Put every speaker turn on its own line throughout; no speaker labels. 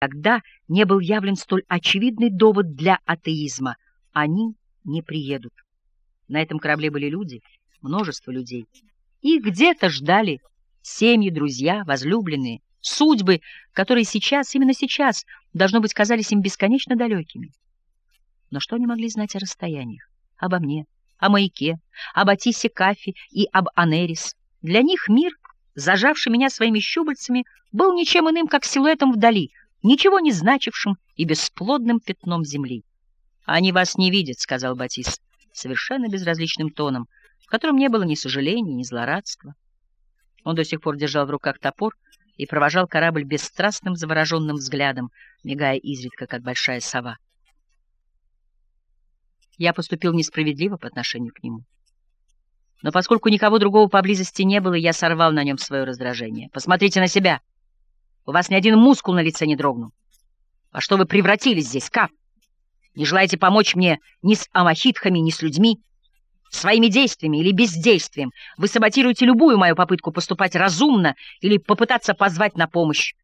Тогда не был явлен столь очевидный довод для атеизма. Они не приедут. На этом корабле были люди, множество людей. Их где-то ждали семьи, друзья, возлюбленные, судьбы, которые сейчас, именно сейчас, должно быть, казались им бесконечно далекими. Но что они могли знать о расстояниях? Обо мне, о маяке, об Атисе Кафи и об Анерис. Для них мир, зажавший меня своими щупальцами, был ничем иным, как силуэтом вдали, ничего не значившим и бесплодным пятном земли. «Они вас не видят», — сказал Батис, совершенно безразличным тоном, в котором не было ни сожаления, ни злорадства. Он до сих пор держал в руках топор и провожал корабль бесстрастным завороженным взглядом, мигая изредка, как большая сова. Я поступил несправедливо по отношению к нему. Но поскольку никого другого поблизости не было, я сорвал на нем свое раздражение. «Посмотрите на себя! У вас ни один мускул на лице не дрогнул. Во что вы превратились здесь, Кап? Не желаете помочь мне ни с амахитхами, ни с людьми? Своими действиями или бездействием вы саботируете любую мою попытку поступать разумно или попытаться позвать на помощь.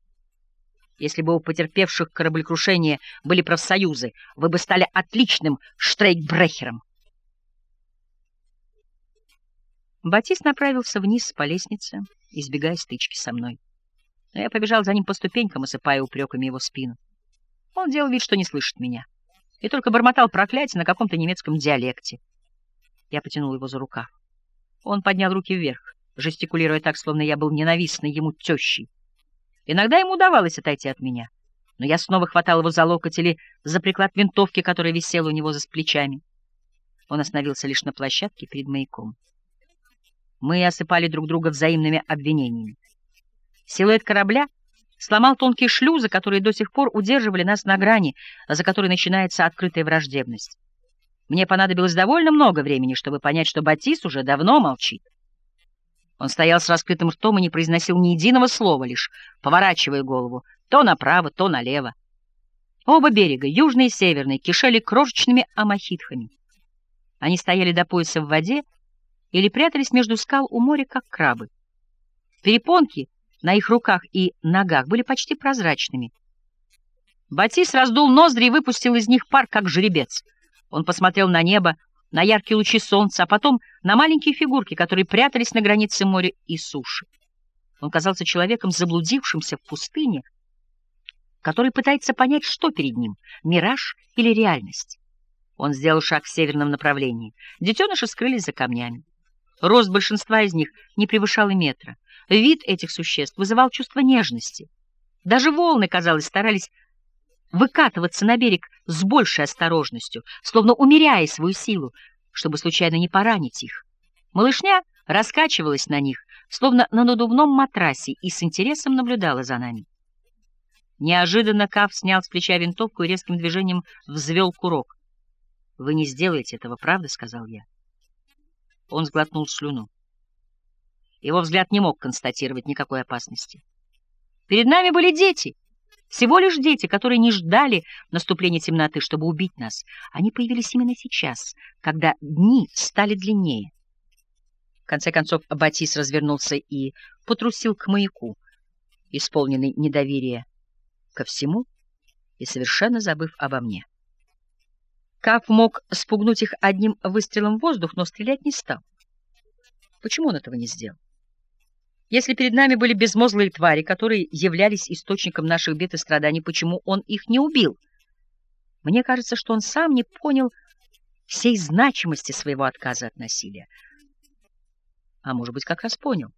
Если бы у потерпевших кораблекрушение были профсоюзы, вы бы стали отличным штрейкбрехером. Батис направился вниз по лестнице, избегая стычки со мной. Но я побежал за ним по ступенькам, осыпая упреками его спину. Он делал вид, что не слышит меня, и только бормотал проклятие на каком-то немецком диалекте. Я потянул его за рукав. Он поднял руки вверх, жестикулируя так, словно я был ненавистной ему тещей. Иногда ему удавалось отойти от меня, но я снова хватал его за локоть или за приклад винтовки, которая висела у него за плечами. Он остановился лишь на площадке перед маяком. Мы осыпали друг друга взаимными обвинениями. Силуэт корабля сломал тонкие шлюзы, которые до сих пор удерживали нас на грани, за которой начинается открытая враждебность. Мне понадобилось довольно много времени, чтобы понять, что Батис уже давно молчит. Он стоял с раскрытым ртом и не произносил ни единого слова, лишь поворачивая голову то направо, то налево. Оба берега, южный и северный, кишели крошечными амахитхами. Они стояли до пояса в воде или прятались между скал у моря, как крабы. Перепонки на их руках и ногах были почти прозрачными. Батис раздул ноздри и выпустил из них пар, как жеребец. Он посмотрел на небо, на яркие лучи солнца, а потом на маленькие фигурки, которые прятались на границе моря и суши. Он казался человеком, заблудившимся в пустыне, который пытается понять, что перед ним — мираж или реальность. Он сделал шаг в северном направлении. Детеныши скрылись за камнями. Рост большинства из них не превышал и метра. Вид этих существ вызывал чувство нежности. Даже волны, казалось, старались выкатываться на берег с большей осторожностью, словно умеряя свою силу, чтобы случайно не поранить их. Малышня раскачивалась на них, словно на надувном матрасе, и с интересом наблюдала за нами. Неожиданно Каф снял с плеча винтовку и резким движением взвел курок. — Вы не сделаете этого, правда? — сказал я. Он сглотнул слюну. Его взгляд не мог констатировать никакой опасности. Перед нами были дети — всего лишь дети, которые не ждали наступления темноты, чтобы убить нас. Они появились именно сейчас, когда дни стали длиннее. В конце концов, Батис развернулся и потрусил к маяку, исполненный недоверия ко всему и совершенно забыв обо мне. Каф мог спугнуть их одним выстрелом в воздух, но стрелять не стал. Почему он этого не сделал? Если перед нами были безмозглые твари, которые являлись источником наших бед и страданий, почему он их не убил? Мне кажется, что он сам не понял всей значимости своего отказа от насилия. А может быть, как раз понял.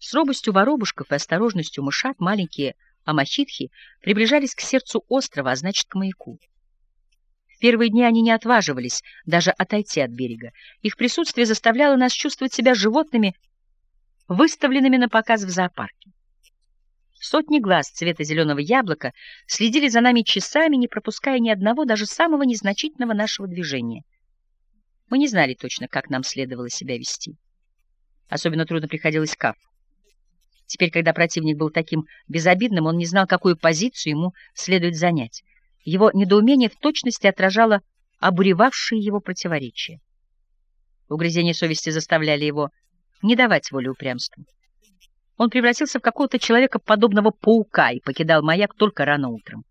С робостью воробушков и осторожностью мышат маленькие амахитхи приближались к сердцу острова, а значит, к маяку. В первые дни они не отваживались даже отойти от берега. Их присутствие заставляло нас чувствовать себя животными, выставленными на показ в зоопарке. Сотни глаз цвета зеленого яблока следили за нами часами, не пропуская ни одного, даже самого незначительного нашего движения. Мы не знали точно, как нам следовало себя вести. Особенно трудно приходилось Кафу. Теперь, когда противник был таким безобидным, он не знал, какую позицию ему следует занять. Его недоумение в точности отражало обуревавшие его противоречия. Угрызения совести заставляли его не давать воли упрямству. Он превратился в какого-то человека подобного паука и покидал маяк только рано утром.